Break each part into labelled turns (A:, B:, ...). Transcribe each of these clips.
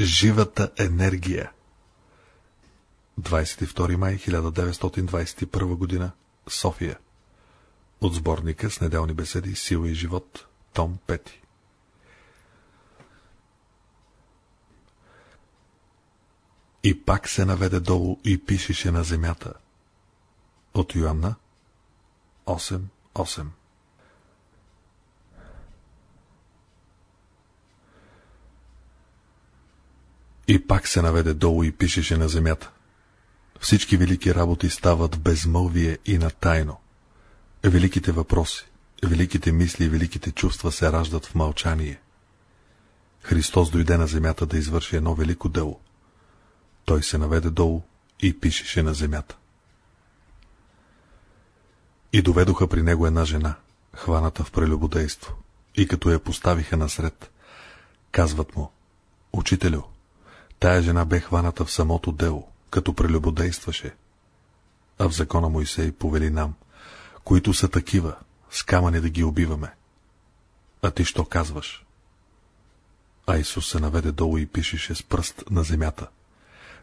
A: живата енергия. 22 май 1921 година, София. От сборника с неделни беседи Сила и живот, том 5. И пак се наведе долу и пишеше на земята. От Йоанна 8.8 И пак се наведе долу и пишеше на земята. Всички велики работи стават в безмълвие и на тайно. Великите въпроси, великите мисли и великите чувства се раждат в мълчание. Христос дойде на земята да извърши едно велико дело. Той се наведе долу и пишеше на земята. И доведоха при него една жена, хваната в прелюбодейство, и като я поставиха насред, казват му, Учителю, тая жена бе хваната в самото дело, като прелюбодействаше. А в закона Моисей повели нам, които са такива, с камъни да ги убиваме. А ти що казваш? А Исус се наведе долу и пишеше с пръст на земята.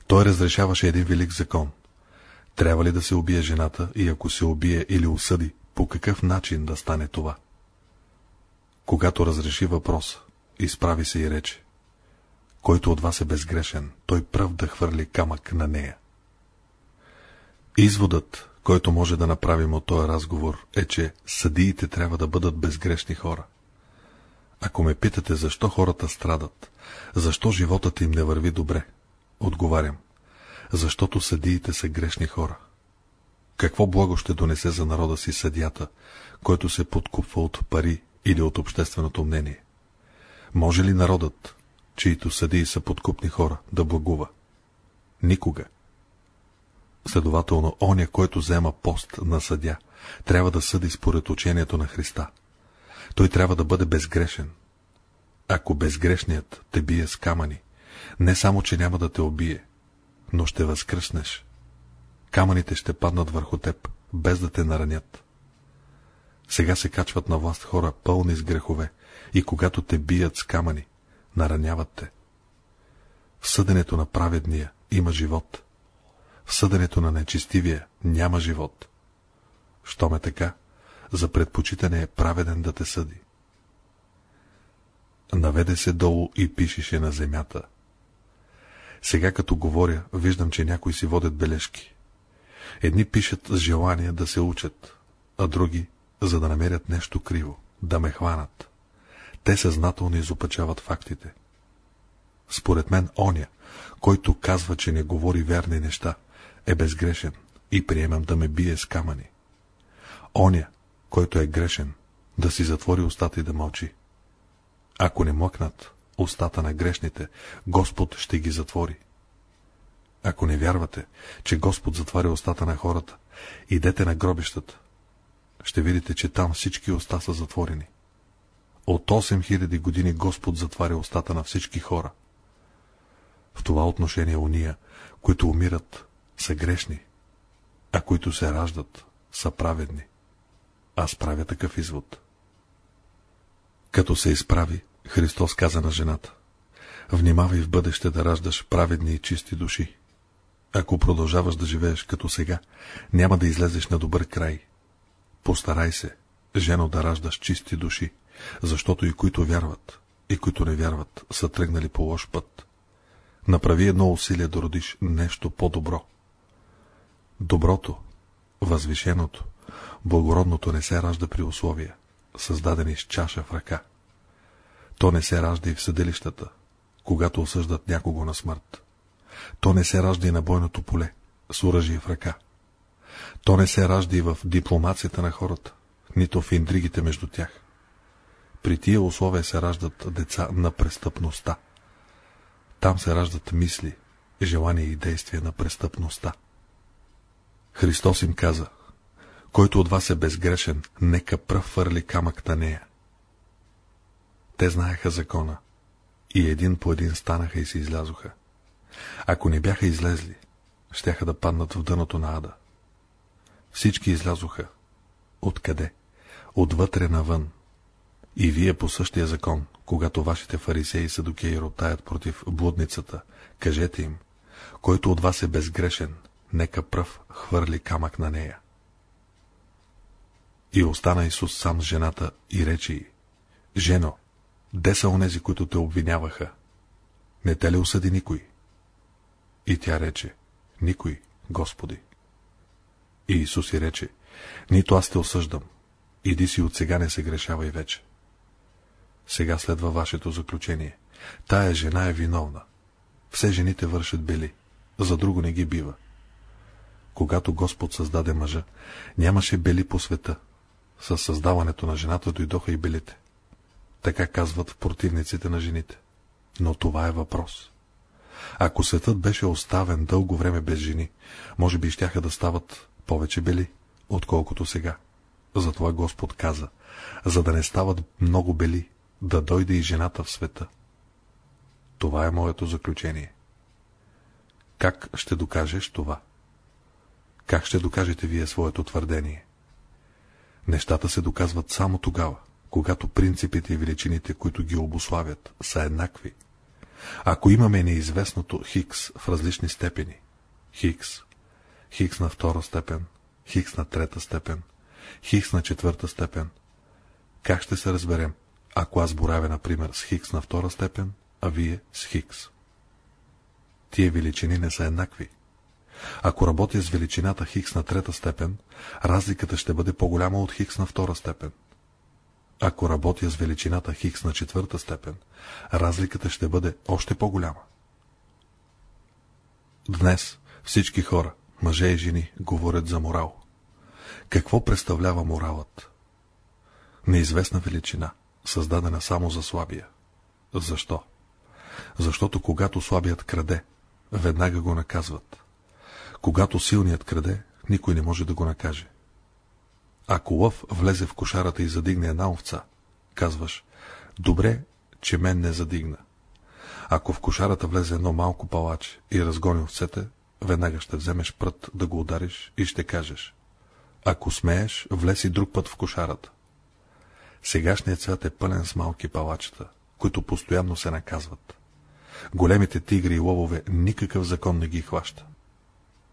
A: Той разрешаваше един велик закон. Трябва ли да се убие жената и ако се убие или осъди, по какъв начин да стане това? Когато разреши въпрос, изправи се и рече. Който от вас е безгрешен, той пръв да хвърли камък на нея. Изводът, който може да направим от този разговор, е, че съдиите трябва да бъдат безгрешни хора. Ако ме питате защо хората страдат, защо животът им не върви добре, отговарям, защото съдиите са грешни хора. Какво благо ще донесе за народа си съдята, който се подкупва от пари или от общественото мнение? Може ли народът, чието съдии са подкупни хора, да благува? Никога. Следователно, оня, който взема пост на съдя, трябва да съди според учението на Христа. Той трябва да бъде безгрешен. Ако безгрешният те бие с камъни, не само, че няма да те убие, но ще възкръснеш. Камъните ще паднат върху теб, без да те наранят. Сега се качват на власт хора пълни с грехове и когато те бият с камъни, нараняват те. В съденето на праведния има живот. В съденето на нечестивия няма живот. Що ме така, за предпочитане е праведен да те съди. Наведе се долу и пишеше на земята. Сега като говоря, виждам, че някои си водят бележки. Едни пишат с желание да се учат, а други, за да намерят нещо криво, да ме хванат. Те съзнателно изопачават фактите. Според мен оня, който казва, че не говори верни неща, е безгрешен и приемам да ме бие с камъни. Оня, който е грешен, да си затвори устата и да мълчи. Ако не млъкнат устата на грешните, Господ ще ги затвори. Ако не вярвате, че Господ затваря устата на хората, идете на гробищата. Ще видите, че там всички уста са затворени. От 8000 години Господ затваря устата на всички хора. В това отношение уния, които умират, са грешни, а които се раждат, са праведни. Аз правя такъв извод. Като се изправи, Христос каза на жената, внимавай в бъдеще да раждаш праведни и чисти души. Ако продължаваш да живееш като сега, няма да излезеш на добър край. Постарай се, жено, да раждаш чисти души, защото и които вярват, и които не вярват, са тръгнали по лош път. Направи едно усилие да родиш нещо по-добро. Доброто, възвишеното, благородното не се ражда при условия, създадени с чаша в ръка. То не се ражда и в съдилищата, когато осъждат някого на смърт. То не се ражда и на бойното поле, с оръжие в ръка. То не се ражда и в дипломацията на хората, нито в интригите между тях. При тия условия се раждат деца на престъпността. Там се раждат мисли, желания и действия на престъпността. Христос им каза, който от вас е безгрешен, нека пръв фърли камък на нея. Те знаеха закона и един по един станаха и се излязоха. Ако не бяха излезли, щяха да паднат в дъното на ада. Всички излязоха. Откъде? Отвътре навън. И вие по същия закон, когато вашите фарисеи и садокеи ротаят против блудницата, кажете им, който от вас е безгрешен, нека пръв хвърли камък на нея. И остана Исус сам с жената и рече й, Жено, де са онези, които те обвиняваха? Не те ли осъди никой? И тя рече, никой, Господи. И Исус и рече, нито аз те осъждам, иди си от сега не се грешавай вече. Сега следва вашето заключение. Тая жена е виновна. Все жените вършат бели, за друго не ги бива. Когато Господ създаде мъжа, нямаше бели по света. С създаването на жената дойдоха и белите. Така казват противниците на жените. Но това е въпрос. Ако светът беше оставен дълго време без жени, може би щяха да стават повече бели, отколкото сега. Затова Господ каза, за да не стават много бели, да дойде и жената в света. Това е моето заключение. Как ще докажеш това? Как ще докажете вие своето твърдение? Нещата се доказват само тогава, когато принципите и величините, които ги обославят, са еднакви. Ако имаме неизвестното Хикс в различни степени, Хикс, Хикс на втора степен, Хикс на трета степен, Хикс на четвърта степен, как ще се разберем, ако аз боравя, например, с Хикс на втора степен, а вие с Хикс? Тие величини не са еднакви. Ако работя с величината Хикс на трета степен, разликата ще бъде по-голяма от Хикс на втора степен. Ако работя с величината Хикс на четвърта степен, разликата ще бъде още по-голяма. Днес всички хора, мъже и жени, говорят за морал. Какво представлява моралът? Неизвестна величина, създадена само за слабия. Защо? Защото когато слабият краде, веднага го наказват. Когато силният краде, никой не може да го накаже. Ако лъв влезе в кошарата и задигне една овца, казваш, добре, че мен не задигна. Ако в кошарата влезе едно малко палач и разгони овцете, веднага ще вземеш прът да го удариш и ще кажеш, ако смееш, влез и друг път в кошарата. Сегашният свят е пълен с малки палачета, които постоянно се наказват. Големите тигри и ловове никакъв закон не ги хваща.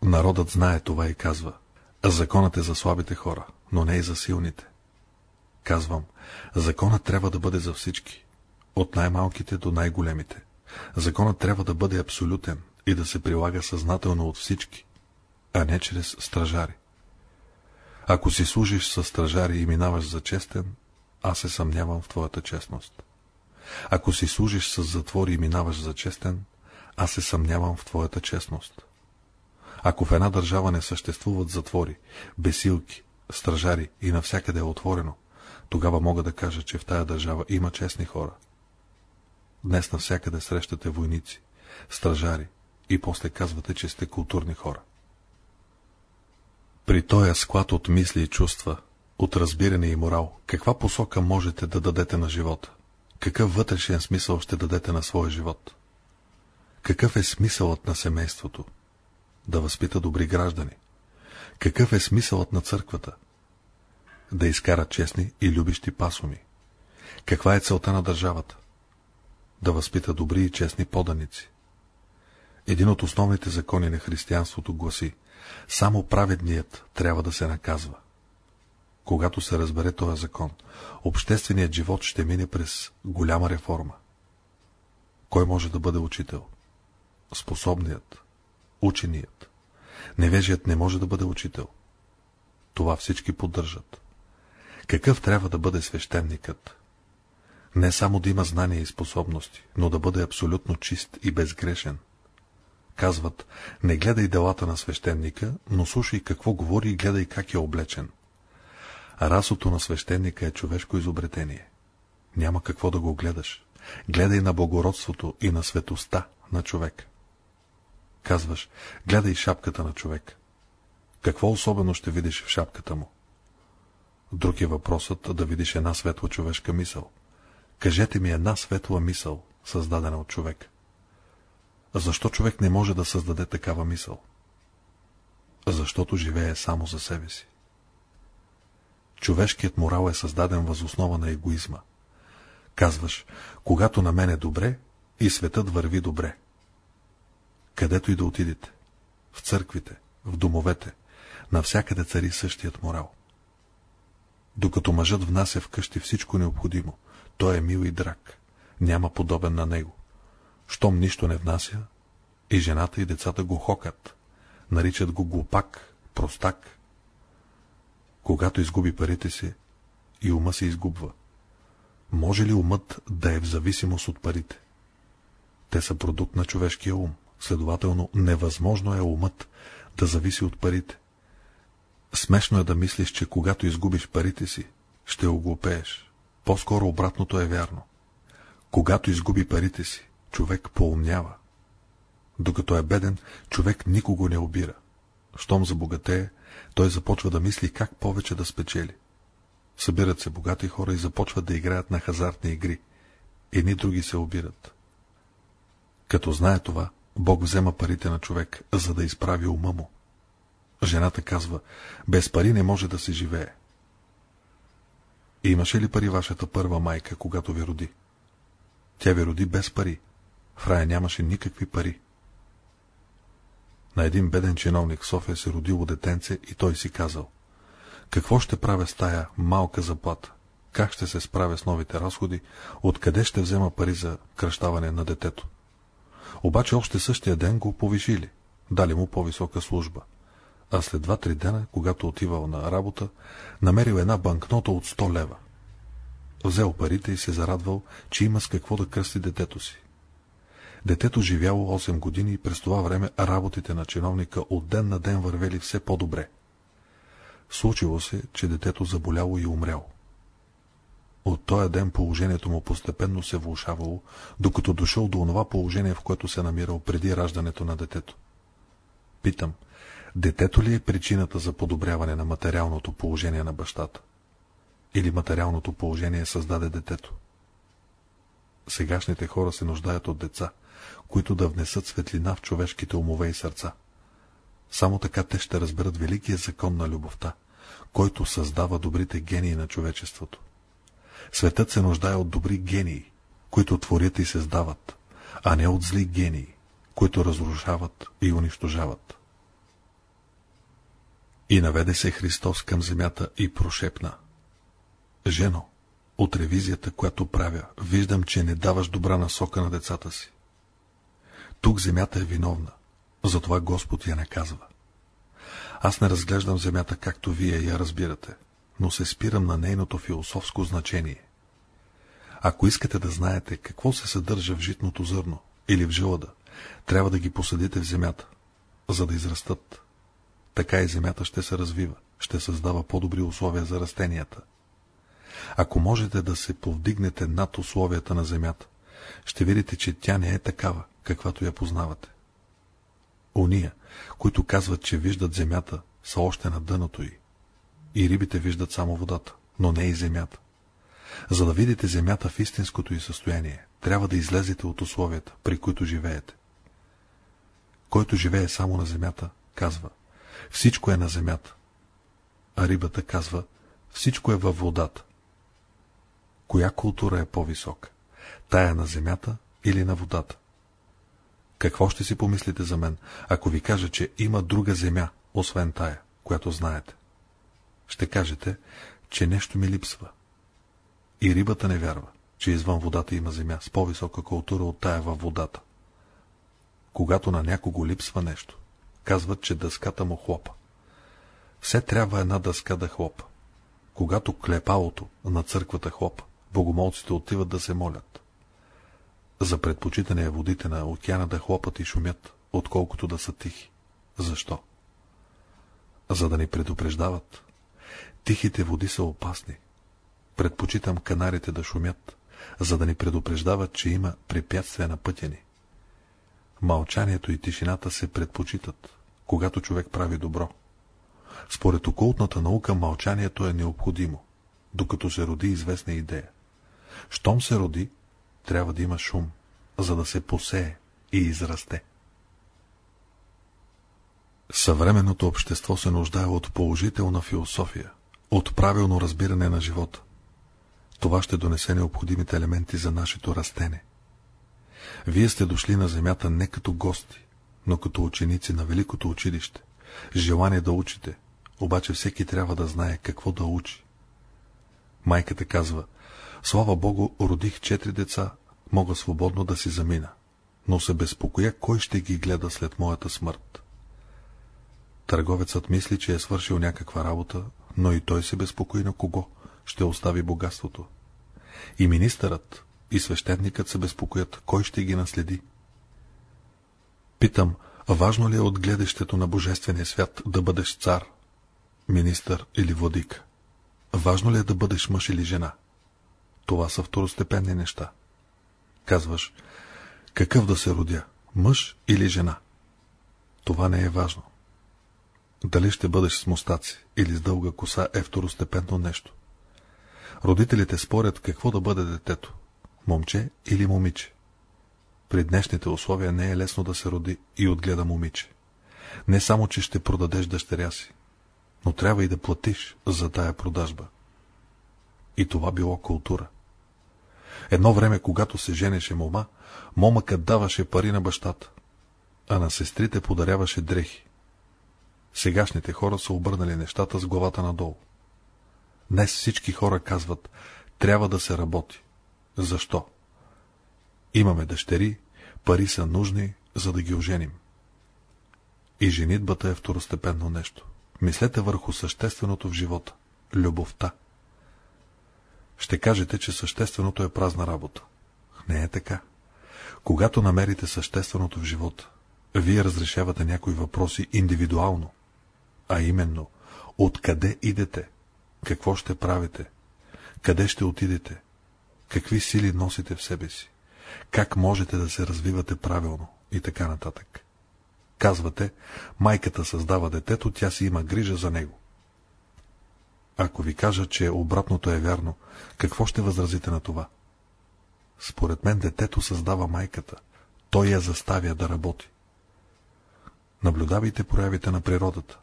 A: Народът знае това и казва, законът е за слабите хора, но не и за силните. Казвам, законът трябва да бъде за всички, от най-малките до най-големите. Законът трябва да бъде абсолютен и да се прилага съзнателно от всички, а не чрез стражари. Ако си служиш с стражари и минаваш за честен, аз се съмнявам в твоята честност. Ако си служиш с затвори и минаваш за честен, аз се съмнявам в твоята честност. Ако в една държава не съществуват затвори, бесилки, стражари и навсякъде е отворено, тогава мога да кажа, че в тая държава има честни хора. Днес навсякъде срещате войници, стражари и после казвате, че сте културни хора. При този склад от мисли и чувства, от разбиране и морал, каква посока можете да дадете на живота? Какъв вътрешен смисъл ще дадете на своя живот? Какъв е смисълът на семейството? Да възпита добри граждани. Какъв е смисълът на църквата? Да изкара честни и любещи пасоми. Каква е целта на държавата? Да възпита добри и честни поданици. Един от основните закони на християнството гласи, само праведният трябва да се наказва. Когато се разбере този закон, общественият живот ще мине през голяма реформа. Кой може да бъде учител? Способният, ученият. Невежият не може да бъде учител. Това всички поддържат. Какъв трябва да бъде свещеникът? Не само да има знания и способности, но да бъде абсолютно чист и безгрешен. Казват, не гледай делата на свещеника, но слушай какво говори и гледай как е облечен. Расото на свещеника е човешко изобретение. Няма какво да го гледаш. Гледай на благородството и на светоста на човек. Казваш, гледай шапката на човек. Какво особено ще видиш в шапката му? Друг е въпросът да видиш една светла човешка мисъл. Кажете ми една светла мисъл, създадена от човек. Защо човек не може да създаде такава мисъл? Защото живее само за себе си. Човешкият морал е създаден възоснова на егоизма, Казваш, когато на мен е добре, и светът върви добре. Където и да отидете, в църквите, в домовете, навсякъде цари същият морал. Докато мъжът внася в къщи всичко необходимо, той е мил и драг, няма подобен на него. Щом нищо не внася, и жената и децата го хокат, наричат го глупак, простак. Когато изгуби парите си, и ума се изгубва. Може ли умът да е в зависимост от парите? Те са продукт на човешкия ум. Следователно, невъзможно е умът да зависи от парите. Смешно е да мислиш, че когато изгубиш парите си, ще оглупееш. По-скоро обратното е вярно. Когато изгуби парите си, човек поумнява. Докато е беден, човек никого не обира. Щом забогатее, той започва да мисли как повече да спечели. Събират се богати хора и започват да играят на хазартни игри. Едни други се обират. Като знае това, Бог взема парите на човек, за да изправи ума му. Жената казва, без пари не може да се живее. Имаше ли пари вашата първа майка, когато ви роди? Тя ви роди без пари. В рая нямаше никакви пари. На един беден чиновник в София се родило детенце и той си казал. Какво ще правя с тая малка заплата? Как ще се справя с новите разходи? Откъде ще взема пари за кръщаване на детето? Обаче още същия ден го повишили, дали му по-висока служба. А след два-три дена, когато отивал на работа, намерил една банкнота от 100 лева. Взел парите и се зарадвал, че има с какво да кръсти детето си. Детето живяло 8 години и през това време работите на чиновника от ден на ден вървели все по-добре. Случило се, че детето заболяло и умряло. От този ден положението му постепенно се влушавало, докато дошъл до онова положение, в което се намирал преди раждането на детето. Питам, детето ли е причината за подобряване на материалното положение на бащата? Или материалното положение създаде детето? Сегашните хора се нуждаят от деца, които да внесат светлина в човешките умове и сърца. Само така те ще разберат великия закон на любовта, който създава добрите гении на човечеството. Светът се нуждае от добри гении, които творят и създават, а не от зли гении, които разрушават и унищожават. И наведе се Христос към земята и прошепна. Жено, от ревизията, която правя, виждам, че не даваш добра насока на децата си. Тук земята е виновна, затова Господ я наказва. Аз не разглеждам земята, както вие я разбирате, но се спирам на нейното философско значение. Ако искате да знаете какво се съдържа в житното зърно или в жилада, трябва да ги посадите в земята, за да израстат. Така и земята ще се развива, ще създава по-добри условия за растенията. Ако можете да се повдигнете над условията на земята, ще видите, че тя не е такава, каквато я познавате. Ония, които казват, че виждат земята, са още на дъното й. И рибите виждат само водата, но не и земята. За да видите земята в истинското й състояние, трябва да излезете от условията, при които живеете. Който живее само на земята, казва, всичко е на земята. А рибата казва, всичко е във водата. Коя култура е по-висока? Тая на земята или на водата? Какво ще си помислите за мен, ако ви кажа, че има друга земя, освен тая, която знаете? Ще кажете, че нещо ми липсва. И рибата не вярва, че извън водата има земя с по-висока култура от тая във водата. Когато на някого липсва нещо, казват, че дъската му хлопа. Все трябва една дъска да хлопа. Когато клепалото на църквата хлопа, богомолците отиват да се молят. За предпочитане е водите на океана да хлопат и шумят, отколкото да са тихи. Защо? За да ни предупреждават. Тихите води са опасни. Предпочитам канарите да шумят, за да ни предупреждават, че има препятствия на пътя ни. Мълчанието и тишината се предпочитат, когато човек прави добро. Според окултната наука мълчанието е необходимо, докато се роди известна идея. Щом се роди, трябва да има шум, за да се посее и израсте. Съвременното общество се нуждае от положителна философия, от правилно разбиране на живота. Това ще донесе необходимите елементи за нашето растене. Вие сте дошли на земята не като гости, но като ученици на Великото училище, желание да учите, обаче всеки трябва да знае какво да учи. Майката казва, слава Богу, родих четири деца, мога свободно да си замина, но се безпокоя, кой ще ги гледа след моята смърт. Търговецът мисли, че е свършил някаква работа, но и той се безпокои на кого ще остави богатството. И министърът, и свещеникът се безпокоят, кой ще ги наследи. Питам, важно ли е от гледащето на Божествения свят да бъдеш цар, министър или владик? Важно ли е да бъдеш мъж или жена? Това са второстепенни неща. Казваш, какъв да се родя, мъж или жена? Това не е важно. Дали ще бъдеш с мустаци или с дълга коса е второстепенно нещо. Родителите спорят какво да бъде детето – момче или момиче. При днешните условия не е лесно да се роди и отгледа момиче. Не само, че ще продадеш дъщеря си, но трябва и да платиш за тая продажба. И това било култура. Едно време, когато се женеше мома, момъкът даваше пари на бащата, а на сестрите подаряваше дрехи. Сегашните хора са обърнали нещата с главата надолу. Днес всички хора казват, трябва да се работи. Защо? Имаме дъщери, пари са нужни, за да ги оженим. И женитбата е второстепенно нещо. Мислете върху същественото в живота – любовта. Ще кажете, че същественото е празна работа. Не е така. Когато намерите същественото в живота, вие разрешавате някои въпроси индивидуално, а именно, откъде идете, какво ще правите, къде ще отидете, какви сили носите в себе си, как можете да се развивате правилно и така нататък. Казвате, майката създава детето, тя си има грижа за него. Ако ви кажа, че обратното е вярно, какво ще възразите на това? Според мен детето създава майката. Той я заставя да работи. Наблюдавайте проявите на природата.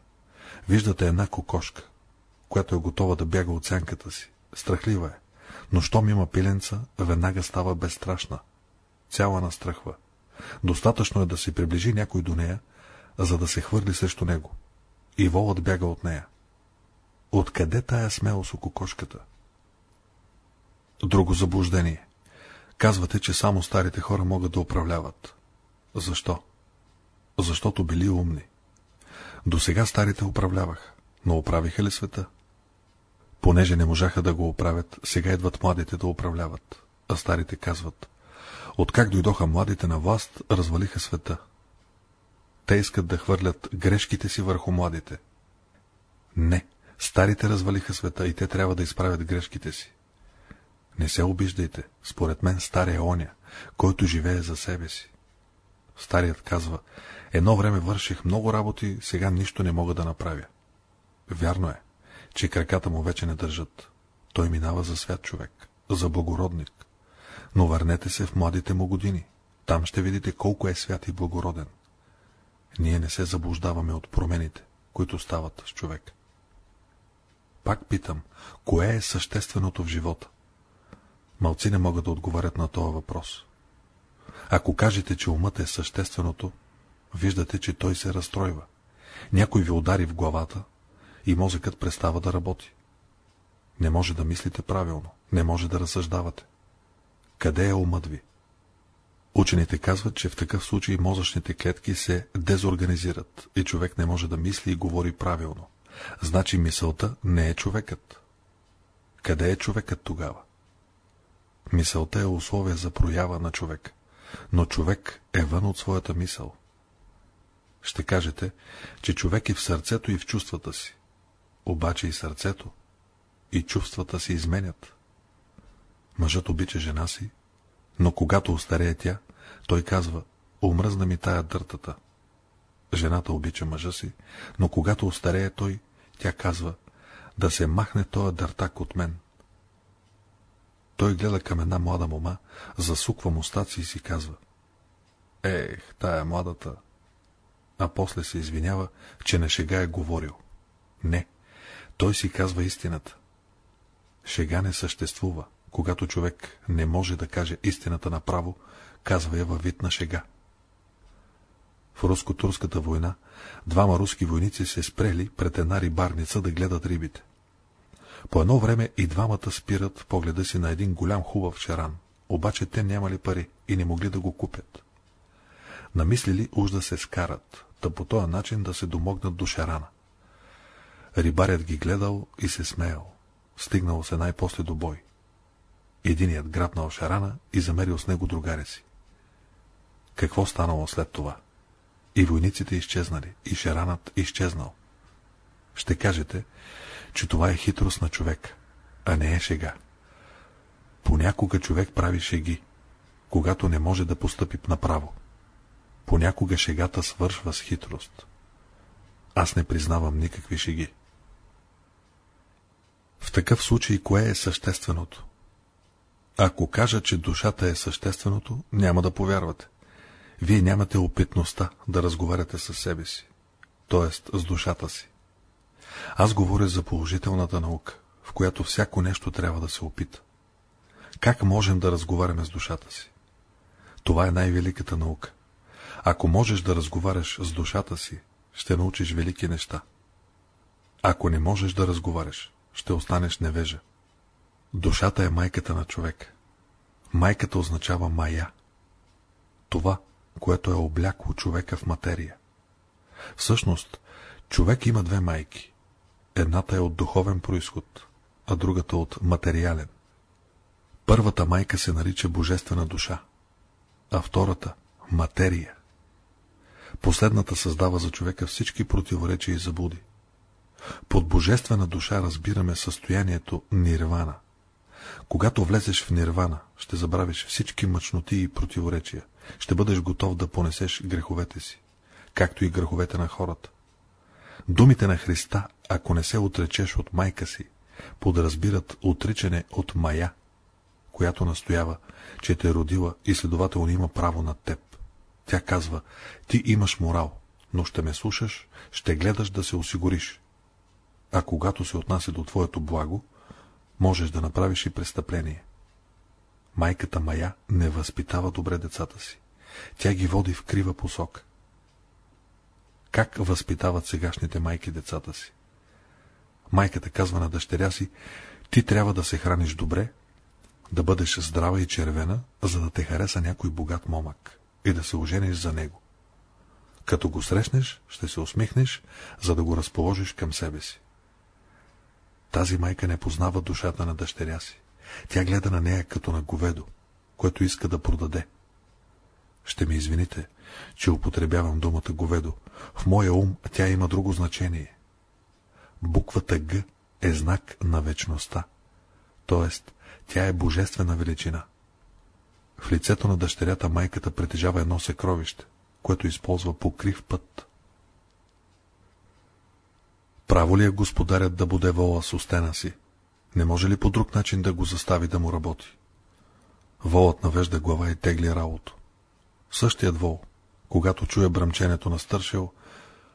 A: Виждате една кокошка, която е готова да бяга от сянката си. Страхлива е. Но щом има пиленца, веднага става безстрашна. Цяла настръхва. Достатъчно е да се приближи някой до нея, за да се хвърли срещу него. И волът бяга от нея. Откъде тая смелост у кокошката? Друго заблуждение. Казвате, че само старите хора могат да управляват. Защо? Защото били умни. До сега старите управляваха, но оправиха ли света? Понеже не можаха да го оправят, сега идват младите да управляват, а старите казват. Откак дойдоха младите на власт, развалиха света. Те искат да хвърлят грешките си върху младите. Не, старите развалиха света и те трябва да изправят грешките си. Не се обиждайте, според мен стария е оня, който живее за себе си. Старият казва, едно време върших много работи, сега нищо не мога да направя. Вярно е, че краката му вече не държат. Той минава за свят човек, за благородник. Но върнете се в младите му години. Там ще видите колко е свят и благороден. Ние не се заблуждаваме от промените, които стават с човек. Пак питам, кое е същественото в живота? Малци не могат да отговарят на този въпрос. Ако кажете, че умът е същественото, виждате, че той се разстройва. Някой ви удари в главата и мозъкът престава да работи. Не може да мислите правилно, не може да разсъждавате. Къде е умът ви? Учените казват, че в такъв случай мозъчните клетки се дезорганизират и човек не може да мисли и говори правилно. Значи мисълта не е човекът. Къде е човекът тогава? Мисълта е условие за проява на човек, но човек е вън от своята мисъл. Ще кажете, че човек е в сърцето и в чувствата си. Обаче и сърцето, и чувствата се изменят. Мъжът обича жена си, но когато остарее тя, той казва, омръзна ми тая дъртата. Жената обича мъжа си, но когато остарее той, тя казва, да се махне тоя дъртак от мен. Той гледа към една млада мома, засуква мустаци и си казва. Ех, тая младата. А после се извинява, че на шега е говорил. Не, той си казва истината. Шега не съществува, когато човек не може да каже истината направо, казва я във вид на шега. В руско-турската война двама руски войници се спрели пред една рибарница да гледат рибите. По едно време и двамата спират погледа си на един голям хубав шаран, обаче те нямали пари и не могли да го купят. Намислили уж да се скарат, да по този начин да се домогнат до шарана. Рибарят ги гледал и се смеял. Стигнал се най-после до бой. Единият грабнал шарана и замерил с него другаря си. Какво станало след това? И войниците изчезнали, и шаранът изчезнал. Ще кажете, че това е хитрост на човек, а не е шега. Понякога човек прави шеги, когато не може да постъпи направо. Понякога шегата свършва с хитрост. Аз не признавам никакви шеги. В такъв случай, кое е същественото? Ако кажа, че душата е същественото, няма да повярвате. Вие нямате опитността да разговаряте с себе си, т.е. с душата си. Аз говоря за положителната наука, в която всяко нещо трябва да се опита. Как можем да разговаряме с душата си? Това е най-великата наука. Ако можеш да разговаряш с душата си, ще научиш велики неща. Ако не можеш да разговаряш, ще останеш невежа. Душата е майката на човек. Майката означава мая. Това, което е облякло човека в материя. Всъщност, човек има две майки. Едната е от духовен происход, а другата от материален. Първата майка се нарича божествена душа, а втората – материя. Последната създава за човека всички противоречия и заблуди. Под божествена душа разбираме състоянието нирвана. Когато влезеш в нирвана, ще забравиш всички мъчноти и противоречия. Ще бъдеш готов да понесеш греховете си, както и греховете на хората. Думите на Христа, ако не се отречеш от майка си, подразбират отричане от мая, която настоява, че те е родила и следователно има право над теб. Тя казва, ти имаш морал, но ще ме слушаш, ще гледаш да се осигуриш. А когато се отнася до твоето благо, можеш да направиш и престъпление. Майката Мая не възпитава добре децата си. Тя ги води в крива посока. Как възпитават сегашните майки децата си? Майката казва на дъщеря си, ти трябва да се храниш добре, да бъдеш здрава и червена, за да те хареса някой богат момък и да се ожениш за него. Като го срещнеш, ще се усмихнеш, за да го разположиш към себе си. Тази майка не познава душата на дъщеря си. Тя гледа на нея като на говедо, което иска да продаде. Ще ми извините, че употребявам думата говедо. В моя ум тя има друго значение. Буквата Г е знак на вечността, т.е. тя е божествена величина. В лицето на дъщерята майката притежава едно секровище, което използва по крив път. Право ли е господарят да буде вола с устена си? Не може ли по друг начин да го застави да му работи? Волът навежда глава и тегли работо. Същият вол, когато чуе бръмченето на стършел,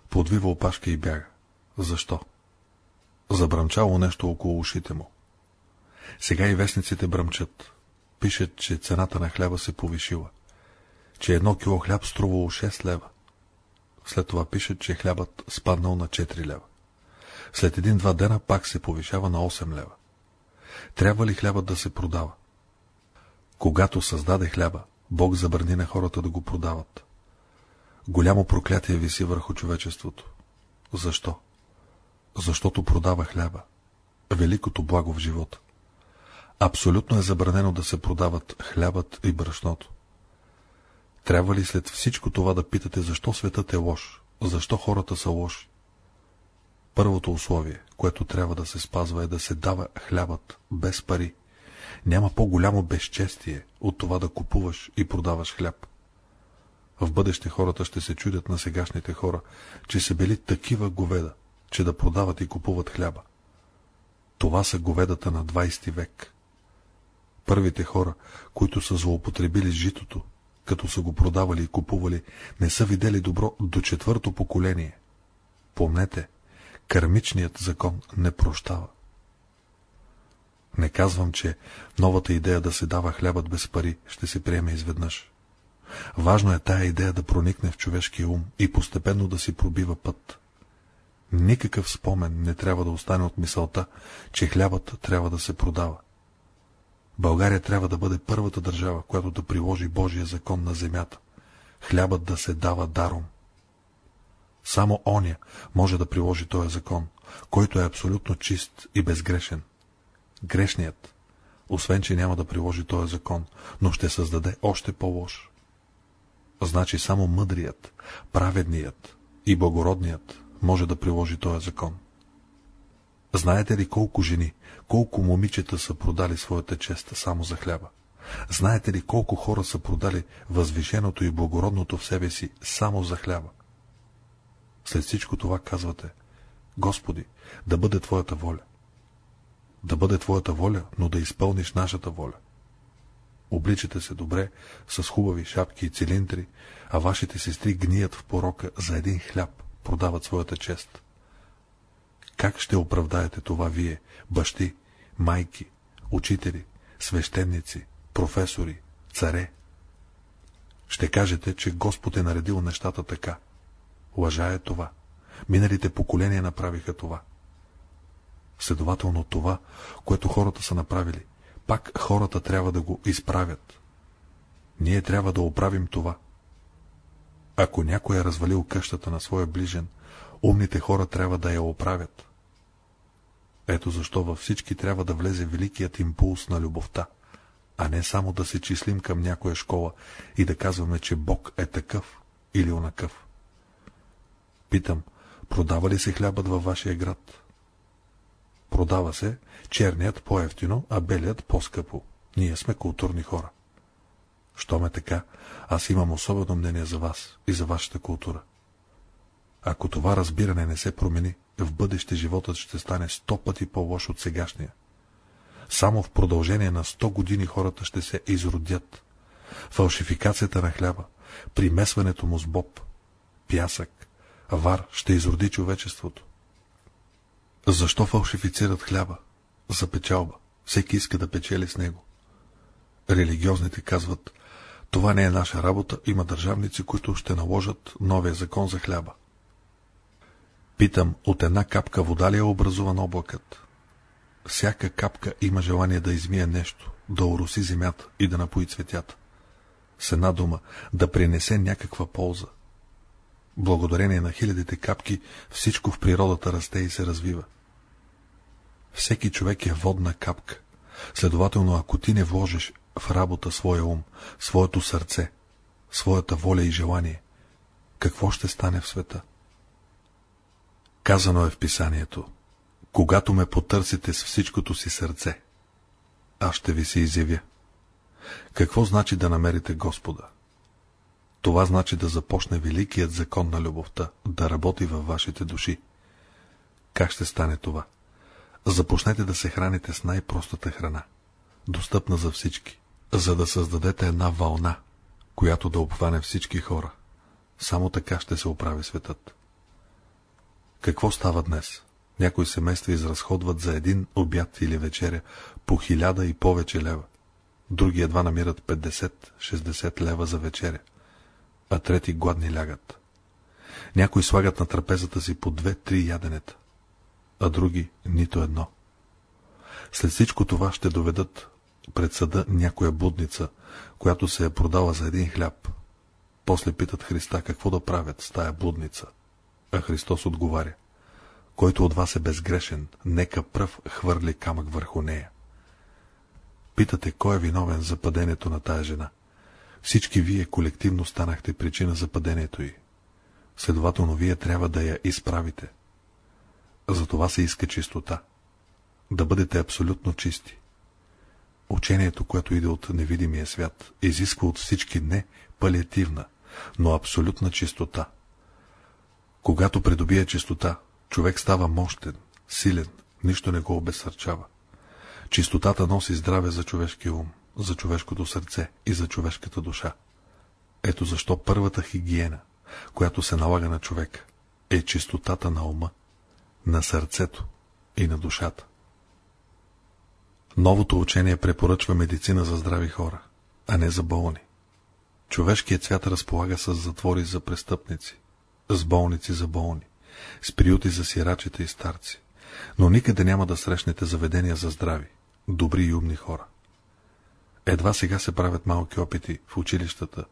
A: подвива опашка и бяга. Защо? Забръмчало нещо около ушите му. Сега и вестниците бръмчат. Пишат, че цената на хляба се повишила. Че едно кило хляб струвало 6 лева. След това пишат, че хлябът спаднал на 4 лева. След един-два дена пак се повишава на 8 лева. Трябва ли хлябът да се продава? Когато създаде хляба, Бог забрани на хората да го продават. Голямо проклятие виси върху човечеството. Защо? Защото продава хляба. Великото благо в живота. Абсолютно е забранено да се продават хлябът и брашното. Трябва ли след всичко това да питате, защо светът е лош? Защо хората са лоши? Първото условие, което трябва да се спазва е да се дава хлябът без пари. Няма по-голямо безчестие от това да купуваш и продаваш хляб. В бъдеще хората ще се чудят на сегашните хора, че са били такива говеда, че да продават и купуват хляба. Това са говедата на 20 век. Първите хора, които са злоупотребили житото, като са го продавали и купували, не са видели добро до четвърто поколение. Помнете, Кармичният закон не прощава. Не казвам, че новата идея да се дава хлябът без пари ще се приеме изведнъж. Важно е тая идея да проникне в човешкия ум и постепенно да си пробива път. Никакъв спомен не трябва да остане от мисълта, че хлябът трябва да се продава. България трябва да бъде първата държава, която да приложи Божия закон на земята. Хлябът да се дава даром. Само оня може да приложи този закон, който е абсолютно чист и безгрешен. Грешният, освен че няма да приложи този закон, но ще създаде още по-лош. Значи само мъдрият, праведният и благородният може да приложи този закон. Знаете ли колко жени, колко момичета са продали своята чест само за хляба? Знаете ли колко хора са продали възвишеното и благородното в себе си само за хляба? След всичко това казвате, Господи, да бъде Твоята воля. Да бъде Твоята воля, но да изпълниш нашата воля. Обличате се добре, с хубави шапки и цилиндри, а вашите сестри гният в порока за един хляб, продават своята чест. Как ще оправдаете това вие, бащи, майки, учители, свещеници, професори, царе? Ще кажете, че Господ е наредил нещата така. Лъжа е това. Миналите поколения направиха това. Следователно това, което хората са направили, пак хората трябва да го изправят. Ние трябва да оправим това. Ако някой е развалил къщата на своя ближен, умните хора трябва да я оправят. Ето защо във всички трябва да влезе великият импулс на любовта, а не само да се числим към някоя школа и да казваме, че Бог е такъв или онакъв. Питам, продава ли се хлябът във вашия град? Продава се черният по-ефтино, а белият по-скъпо. Ние сме културни хора. Що ме така, аз имам особено мнение за вас и за вашата култура. Ако това разбиране не се промени, в бъдеще животът ще стане сто пъти по-лош от сегашния. Само в продължение на сто години хората ще се изродят. Фалшификацията на хляба, примесването му с боб, пясък, вар ще изроди човечеството. Защо фалшифицират хляба? За печалба. Всеки иска да печели с него. Религиозните казват, това не е наша работа, има държавници, които ще наложат новия закон за хляба. Питам, от една капка вода ли е образуван облакът? Всяка капка има желание да измие нещо, да уроси земята и да напои цветята. С една дума, да принесе някаква полза. Благодарение на хилядите капки всичко в природата расте и се развива. Всеки човек е водна капка. Следователно, ако ти не вложиш в работа своя ум, своето сърце, своята воля и желание, какво ще стане в света? Казано е в писанието, когато ме потърсите с всичкото си сърце, аз ще ви се изявя. Какво значи да намерите Господа? Това значи да започне великият закон на любовта, да работи във вашите души. Как ще стане това? Започнете да се храните с най-простата храна, достъпна за всички, за да създадете една вълна, която да обхване всички хора. Само така ще се оправи светът. Какво става днес? Някои семейства изразходват за един обяд или вечеря по хиляда и повече лева. Други едва намират 50-60 лева за вечеря, а трети гладни лягат. Някои слагат на трапезата си по две-три яденета, а други нито едно. След всичко това ще доведат пред съда някоя будница, която се е продала за един хляб. После питат Христа какво да правят с тая будница. А Христос отговаря. Който от вас е безгрешен, нека пръв хвърли камък върху нея. Питате, кой е виновен за падението на тая жена. Всички вие колективно станахте причина за падението й. Следователно, вие трябва да я изправите. За това се иска чистота. Да бъдете абсолютно чисти. Учението, което иде от невидимия свят, изисква от всички не палиативна, но абсолютна чистота. Когато придобие чистота, човек става мощен, силен, нищо не го обесърчава. Чистотата носи здраве за човешкия ум, за човешкото сърце и за човешката душа. Ето защо първата хигиена, която се налага на човек, е чистотата на ума, на сърцето и на душата. Новото учение препоръчва медицина за здрави хора, а не за болни. Човешкият свят разполага с затвори за престъпници, с болници за болни, с приюти за сирачите и старци, но никъде няма да срещнете заведения за здрави, добри и умни хора. Едва сега се правят малки опити в училищата,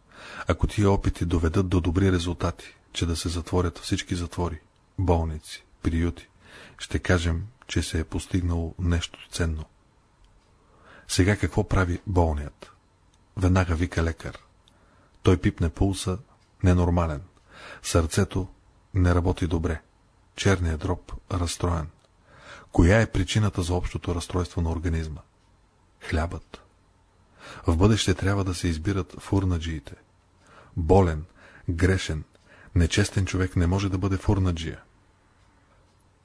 A: ако тия опити доведат до добри резултати, че да се затворят всички затвори, болници, приюти, ще кажем, че се е постигнало нещо ценно. Сега какво прави болният? Веднага вика лекар. Той пипне пулса, ненормален. Сърцето не работи добре. Черният дроб разстроен. Коя е причината за общото разстройство на организма? Хлябът. В бъдеще трябва да се избират фурнаджиите. Болен, грешен, нечестен човек не може да бъде фурнаджия.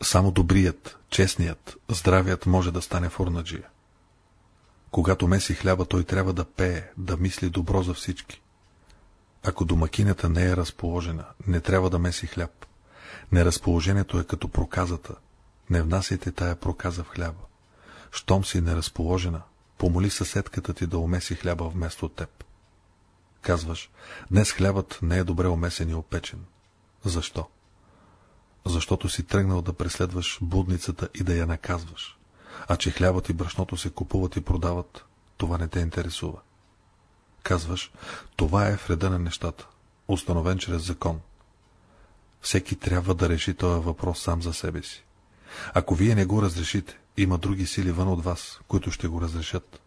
A: Само добрият, честният, здравият може да стане фурнаджия. Когато меси хляба, той трябва да пее, да мисли добро за всички. Ако домакинята не е разположена, не трябва да меси хляб. Неразположението е като проказата. Не внасяйте тая проказа в хляба. Щом си неразположена, помоли съседката ти да умеси хляба вместо теб. Казваш, днес хлябът не е добре умесен и опечен. Защо? Защото си тръгнал да преследваш будницата и да я наказваш. А че хлябът и брашното се купуват и продават, това не те интересува. Казваш, това е вреда на нещата, установен чрез закон. Всеки трябва да реши този въпрос сам за себе си. Ако вие не го разрешите, има други сили вън от вас, които ще го разрешат.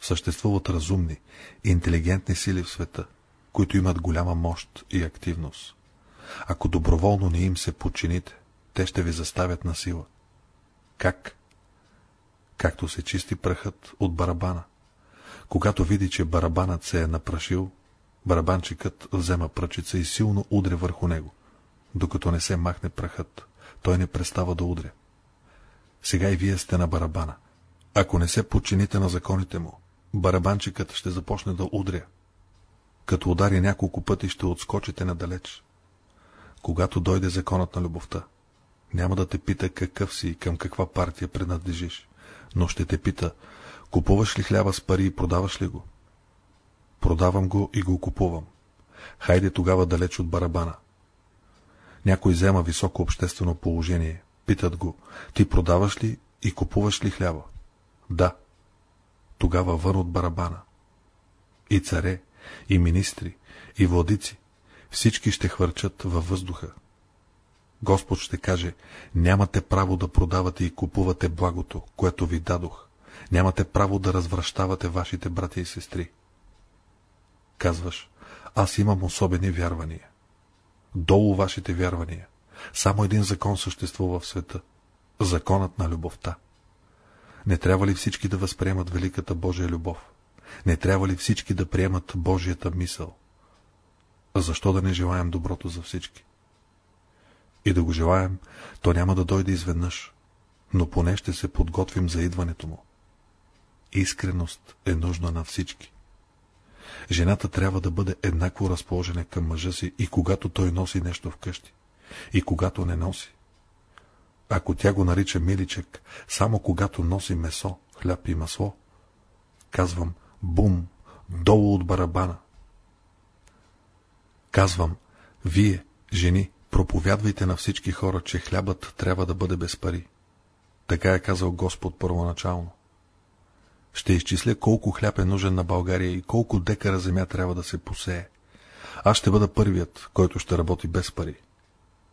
A: Съществуват разумни интелигентни сили в света, които имат голяма мощ и активност. Ако доброволно не им се подчините, те ще ви заставят на сила. Как? Както се чисти прахът от барабана. Когато види, че барабанът се е напрашил, барабанчикът взема пръчица и силно удря върху него. Докато не се махне прахът, той не престава да удря. Сега и вие сте на барабана. Ако не се подчините на законите му, барабанчикът ще започне да удря. Като удари няколко пъти, ще отскочите надалеч. Когато дойде законът на любовта, няма да те пита какъв си и към каква партия принадлежиш, но ще те пита, купуваш ли хляба с пари и продаваш ли го? Продавам го и го купувам. Хайде тогава далеч от барабана. Някой взема високо обществено положение. Питат го, ти продаваш ли и купуваш ли хляба? Да. Тогава вън от барабана. И царе, и министри, и владици, всички ще хвърчат във въздуха. Господ ще каже, нямате право да продавате и купувате благото, което ви дадох. Нямате право да развръщавате вашите брати и сестри. Казваш, аз имам особени вярвания. Долу вашите вярвания. Само един закон съществува в света. Законът на любовта. Не трябва ли всички да възприемат великата Божия любов? Не трябва ли всички да приемат Божията мисъл? Защо да не желаем доброто за всички? И да го желаем, то няма да дойде изведнъж, но поне ще се подготвим за идването му. Искреност е нужна на всички. Жената трябва да бъде еднакво разположена към мъжа си и когато той носи нещо вкъщи, и когато не носи. Ако тя го нарича миличък, само когато носи месо, хляб и масло, казвам бум, долу от барабана. Казвам, вие, жени, проповядвайте на всички хора, че хлябът трябва да бъде без пари. Така е казал Господ първоначално. Ще изчисля колко хляб е нужен на България и колко декара земя трябва да се посее. Аз ще бъда първият, който ще работи без пари.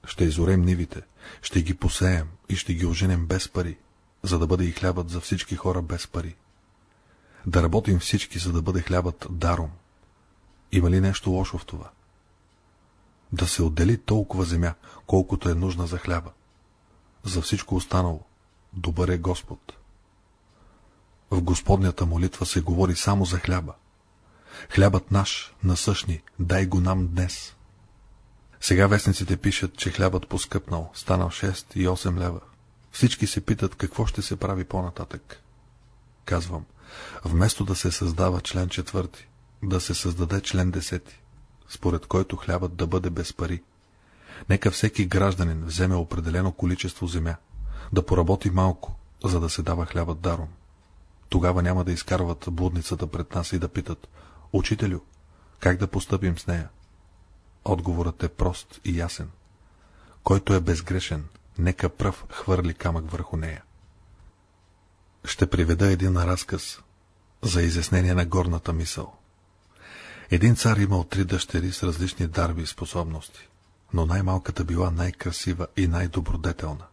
A: Ще изорем нивите, ще ги посеем и ще ги оженем без пари, за да бъде и хлябът за всички хора без пари. Да работим всички, за да бъде хлябът даром. Има ли нещо лошо в това? Да се отдели толкова земя, колкото е нужна за хляба. За всичко останало, добър е Господ. В Господнята молитва се говори само за хляба. Хлябът наш, насъщни, дай го нам днес. Сега вестниците пишат, че хлябът поскъпнал, станал 6 и 8 лева. Всички се питат какво ще се прави по-нататък. Казвам, вместо да се създава член четвърти, да се създаде член 10, според който хлябът да бъде без пари. Нека всеки гражданин вземе определено количество земя, да поработи малко, за да се дава хлябът даром. Тогава няма да изкарват блудницата пред нас и да питат, Учителю, как да постъпим с нея? Отговорът е прост и ясен. Който е безгрешен, нека пръв хвърли камък върху нея. Ще приведа един разказ за изяснение на горната мисъл. Един цар имал три дъщери с различни дарби и способности, но най-малката била най-красива и най-добродетелна.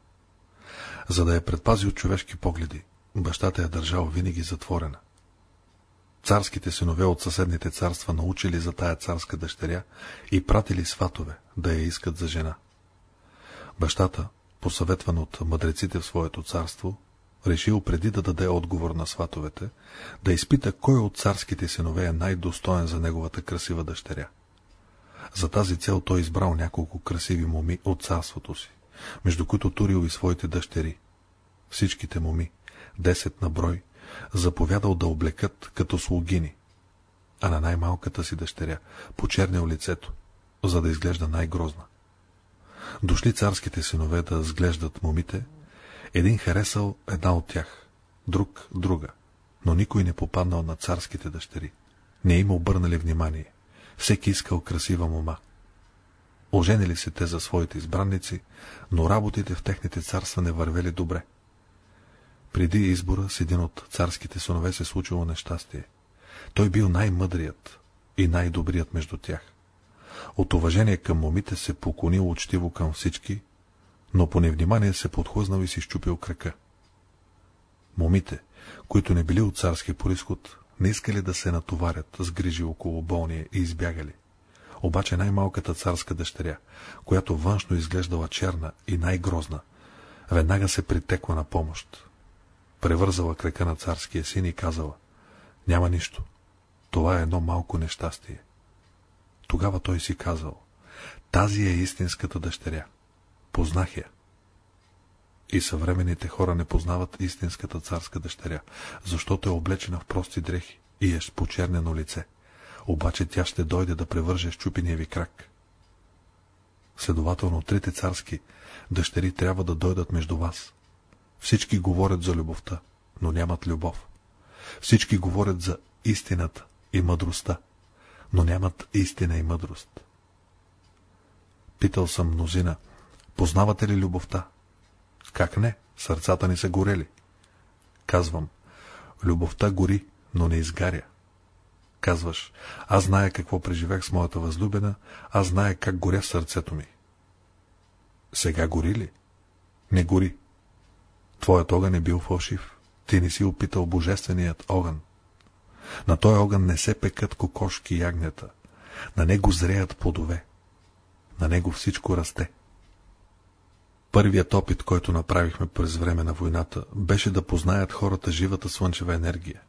A: За да я предпази от човешки погледи, бащата я държал винаги затворена. Царските синове от съседните царства научили за тая царска дъщеря и пратили сватове да я искат за жена. Бащата, посъветван от мъдреците в своето царство, решил преди да даде отговор на сватовете, да изпита кой от царските синове е най-достоен за неговата красива дъщеря. За тази цел той избрал няколко красиви моми от царството си, между които турил и своите дъщери. Всичките моми, 10 на брой, заповядал да облекат като слугини, а на най-малката си дъщеря почернял лицето, за да изглежда най-грозна. Дошли царските синове да сглеждат момите, един харесал една от тях, друг друга, но никой не попаднал на царските дъщери. Не им обърнали внимание. Всеки искал красива мома. Оженили се те за своите избранници, но работите в техните царства не вървели добре. Преди избора с един от царските сынове се случило нещастие. Той бил най-мъдрият и най-добрият между тях. От уважение към момите се поклонил учтиво към всички, но по невнимание се подхлъзнал и си щупил крака. Момите, които не били от царски происход, не искали да се натоварят с грижи около болния и избягали. Обаче най-малката царска дъщеря, която външно изглеждала черна и най-грозна, веднага се притекла на помощ превързала крака на царския син и казала, няма нищо, това е едно малко нещастие. Тогава той си казал, тази е истинската дъщеря, познах я. И съвременните хора не познават истинската царска дъщеря, защото е облечена в прости дрехи и е с почернено лице. Обаче тя ще дойде да превърже щупения ви крак. Следователно, трите царски дъщери трябва да дойдат между вас, всички говорят за любовта, но нямат любов. Всички говорят за истината и мъдростта, но нямат истина и мъдрост. Питал съм мнозина, познавате ли любовта? Как не? Сърцата ни са горели. Казвам, любовта гори, но не изгаря. Казваш, аз зная какво преживях с моята възлюбена, аз зная как горя сърцето ми. Сега гори ли? Не гори. Твоят огън е бил фалшив. Ти не си опитал божественият огън. На този огън не се пекат кокошки и ягнета. На него зреят плодове. На него всичко расте. Първият опит, който направихме през време на войната, беше да познаят хората живата слънчева енергия,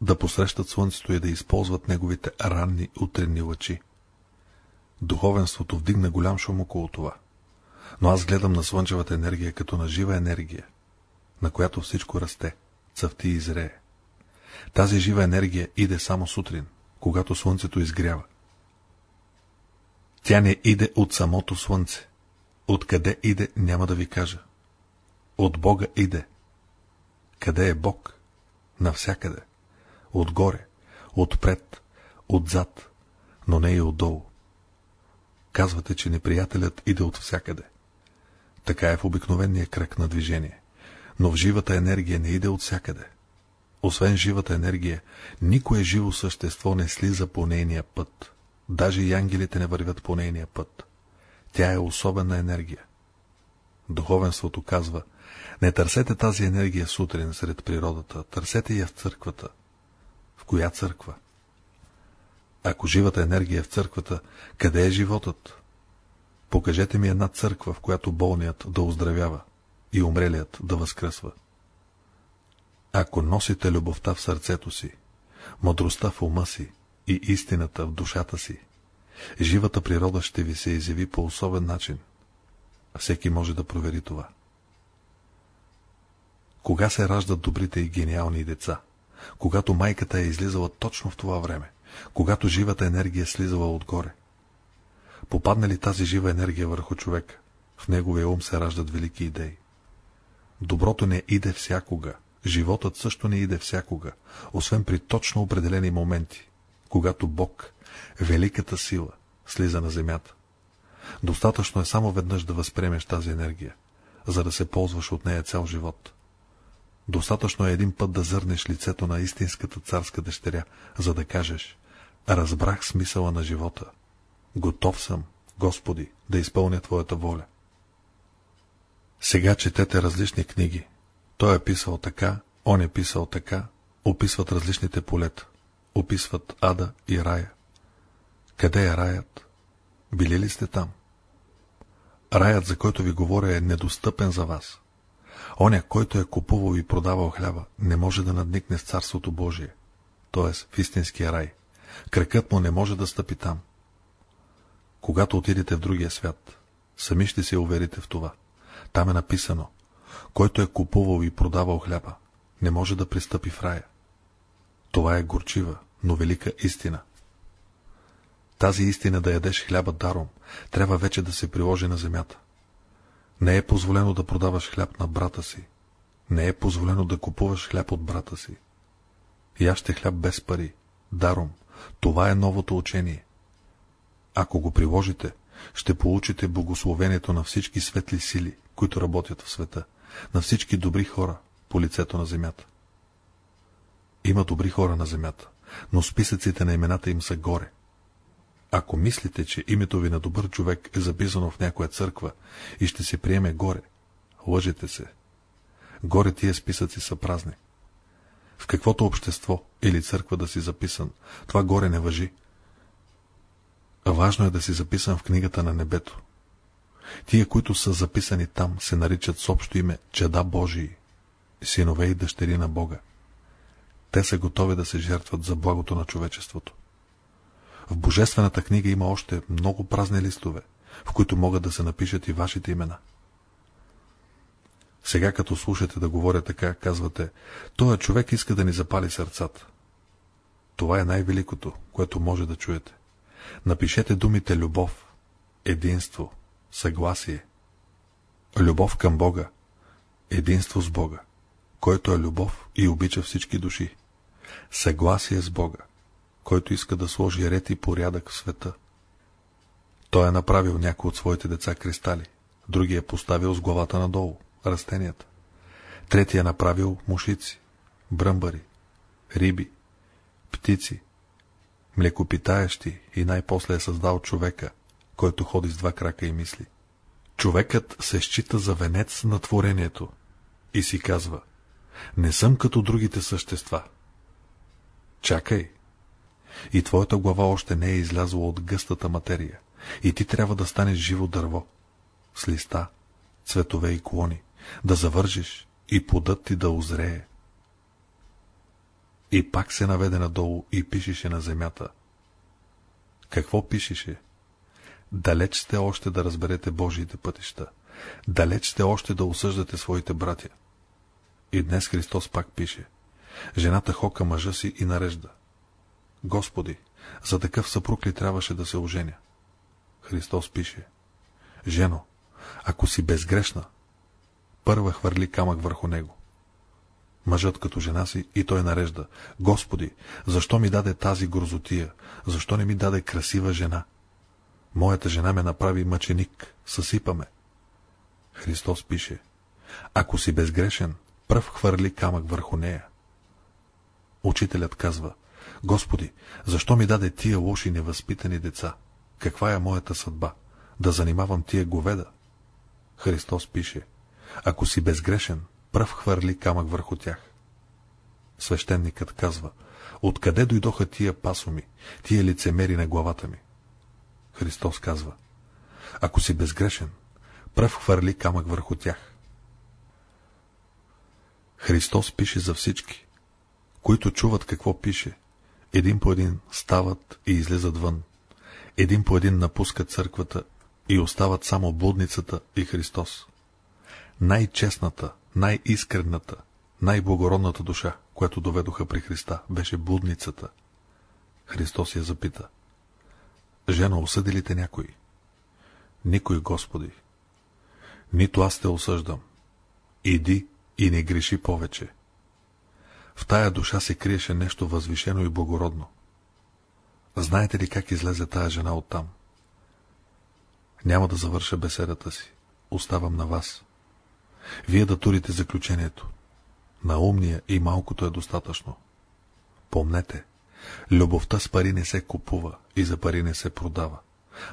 A: да посрещат слънцето и да използват неговите ранни утренни лъчи. Духовенството вдигна голям шум около това. Но аз гледам на слънчевата енергия като на жива енергия, на която всичко расте, цъфти и зрее. Тази жива енергия иде само сутрин, когато слънцето изгрява. Тя не иде от самото слънце. Откъде иде, няма да ви кажа. От Бога иде. Къде е Бог? Навсякъде. Отгоре, отпред, отзад, но не и отдолу. Казвате, че неприятелят иде от всякъде. Така е в обикновения кръг на движение но в живата енергия не иде от всякъде. Освен живата енергия, никое живо същество не слиза по нейния път. Даже и ангелите не вървят по нейния път. Тя е особена енергия. Духовенството казва, не търсете тази енергия сутрин сред природата, търсете я в църквата. В коя църква? Ако живата енергия е в църквата, къде е животът? Покажете ми една църква, в която болният да оздравява и умрелият да възкръсва. Ако носите любовта в сърцето си, мъдростта в ума си и истината в душата си, живата природа ще ви се изяви по особен начин. Всеки може да провери това. Кога се раждат добрите и гениални деца? Когато майката е излизала точно в това време, когато живата енергия е слизала отгоре. Попадна ли тази жива енергия върху човек, в неговия ум се раждат велики идеи. Доброто не иде всякога, животът също не иде всякога, освен при точно определени моменти, когато Бог, великата сила, слиза на земята. Достатъчно е само веднъж да възприемеш тази енергия, за да се ползваш от нея цял живот. Достатъчно е един път да зърнеш лицето на истинската царска дъщеря, за да кажеш «Разбрах смисъла на живота. Готов съм, Господи, да изпълня Твоята воля». Сега четете различни книги. Той е писал така, он е писал така, описват различните полета, описват ада и рая. Къде е раят? Били ли сте там? Раят, за който ви говоря, е недостъпен за вас. Оня, който е купувал и продавал хляба, не може да надникне с Царството Божие, т.е. в истинския рай. Кракът му не може да стъпи там. Когато отидете в другия свят, сами ще се уверите в това. Там е написано, който е купувал и продавал хляба, не може да пристъпи в рая. Това е горчива, но велика истина. Тази истина да ядеш хляба даром, трябва вече да се приложи на земята. Не е позволено да продаваш хляб на брата си. Не е позволено да купуваш хляб от брата си. Яще хляб без пари, даром. Това е новото учение. Ако го приложите, ще получите благословението на всички светли сили, които работят в света, на всички добри хора по лицето на земята. Има добри хора на земята, но списъците на имената им са горе. Ако мислите, че името ви на добър човек е записано в някоя църква и ще се приеме горе, лъжете се. Горе тия списъци са празни. В каквото общество или църква да си записан, това горе не въжи. Важно е да си записан в книгата на небето. Тия, които са записани там, се наричат с общо име чеда Божии, синове и дъщери на Бога. Те са готови да се жертват за благото на човечеството. В Божествената книга има още много празни листове, в които могат да се напишат и вашите имена. Сега като слушате да говоря така, казвате, този човек иска да ни запали сърцата. Това е най-великото, което може да чуете. Напишете думите любов, единство, съгласие. Любов към Бога, единство с Бога, който е любов и обича всички души. Съгласие с Бога, който иска да сложи ред и порядък в света. Той е направил някои от своите деца кристали, други е поставил с главата надолу, растенията. Третия е направил мушици, бръмбари, риби, птици, млекопитаещи и най-после е създал човека, който ходи с два крака и мисли. Човекът се счита за венец на творението и си казва, не съм като другите същества. Чакай, и твоята глава още не е излязла от гъстата материя, и ти трябва да станеш живо дърво, с листа, цветове и клони, да завържиш и подът ти да озрее. И пак се наведе надолу и пишеше на земята. Какво пишеше? Далеч сте още да разберете Божиите пътища. Далеч сте още да осъждате своите братя. И днес Христос пак пише. Жената хока мъжа си и нарежда. Господи, за такъв съпруг ли трябваше да се оженя? Христос пише. Жено, ако си безгрешна, първа хвърли камък върху него. Мъжът като жена си и той нарежда. Господи, защо ми даде тази грозотия? Защо не ми даде красива жена? Моята жена ме направи мъченик, съсипаме. Христос пише. Ако си безгрешен, пръв хвърли камък върху нея. Учителят казва. Господи, защо ми даде тия лоши невъзпитани деца? Каква е моята съдба? Да занимавам тия говеда? Христос пише, ако си безгрешен, пръв хвърли камък върху тях. Свещеникът казва, откъде дойдоха тия пасоми, тия лицемери на главата ми? Христос казва, ако си безгрешен, пръв хвърли камък върху тях. Христос пише за всички, които чуват какво пише един по един стават и излизат вън. Един по един напускат църквата и остават само блудницата и Христос. Най-честната, най-искрената, най-благородната душа, която доведоха при Христа, беше блудницата. Христос я запита. Жена, осъди ли те някой? Никой, Господи. Нито аз те осъждам. Иди и не греши повече. В тая душа се криеше нещо възвишено и благородно. Знаете ли как излезе тая жена оттам? Няма да завърша беседата си. Оставам на вас. Вие да турите заключението. На умния и малкото е достатъчно. Помнете, любовта с пари не се купува и за пари не се продава.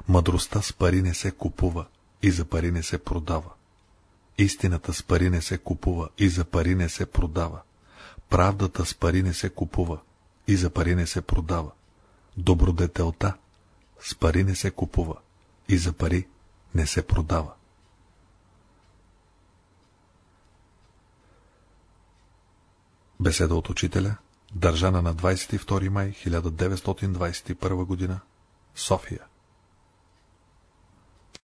A: Мъдростта с пари не се купува и за пари не се продава. Истината с пари не се купува и за пари не се продава. Правдата с пари не се купува и за пари не се продава. Добродетелта с пари не се купува и за пари не се продава. Беседа от учителя, държана на 22 май 1921 г. София